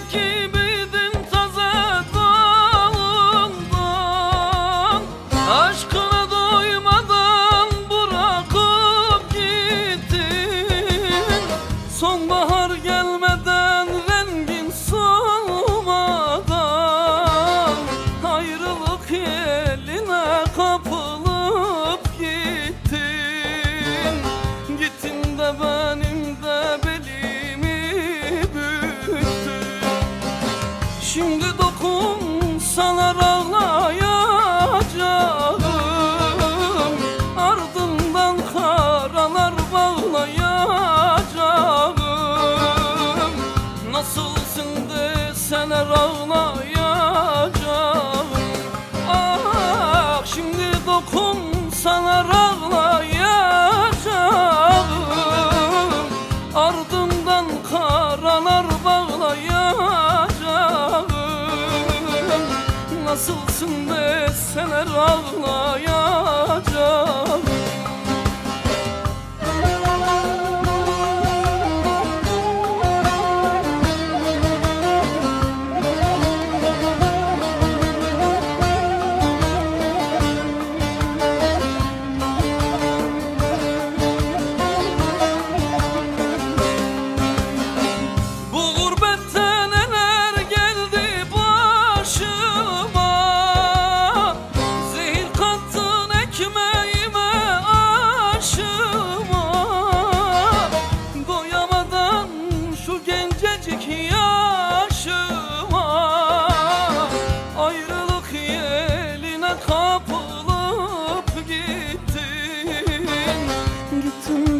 き tinha um Nasılsın deseler ağlayan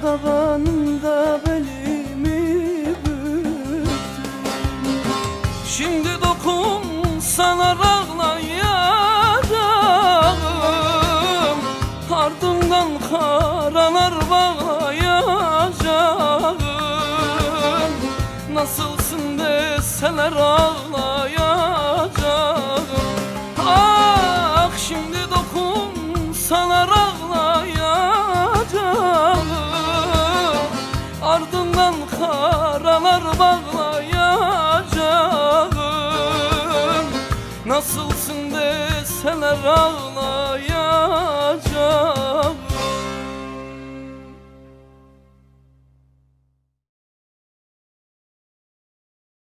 tavanında belimi büktüm. Şimdi dokunsana rağlayacağım Ardından karalar bağlayacağım Nasılsın deseler ağlayacağım bağlayacağım. Nasılsın deseler ağlayacağım.